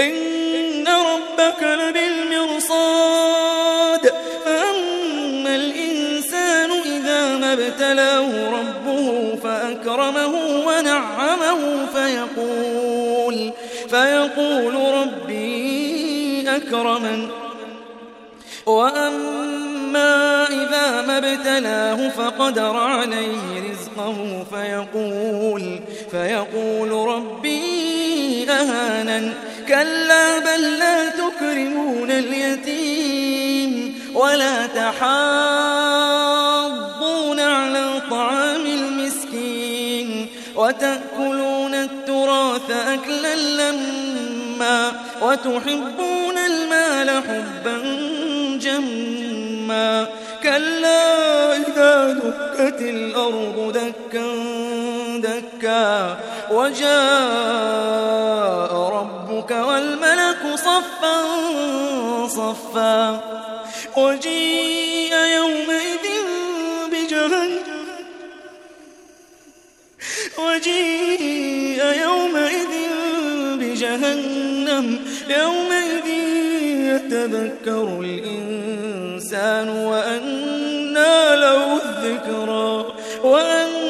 إن ربك لبالمرصاد. فأما الإنسان إذا ما ابتلاه ربه فأكرمه ونعمه فيقول فيقول ربي أكرمن. وأما إذا ما ابتلاه فقدر عليه رزقه فيقول فيقول ربي كلا بل لا تكرمون اليتيم ولا تحاضون على طعام المسكين وتأكلون التراث أكلا لما وتحبون المال حبا جما كلا إذا دكت الأرض دكا دكا وجاء صفا صفا. وجيء يومئذ بجهنم وجيء يومئذ بجهنم. يومئذ يتذكر الإنسان وأنى له الذكرى وأنى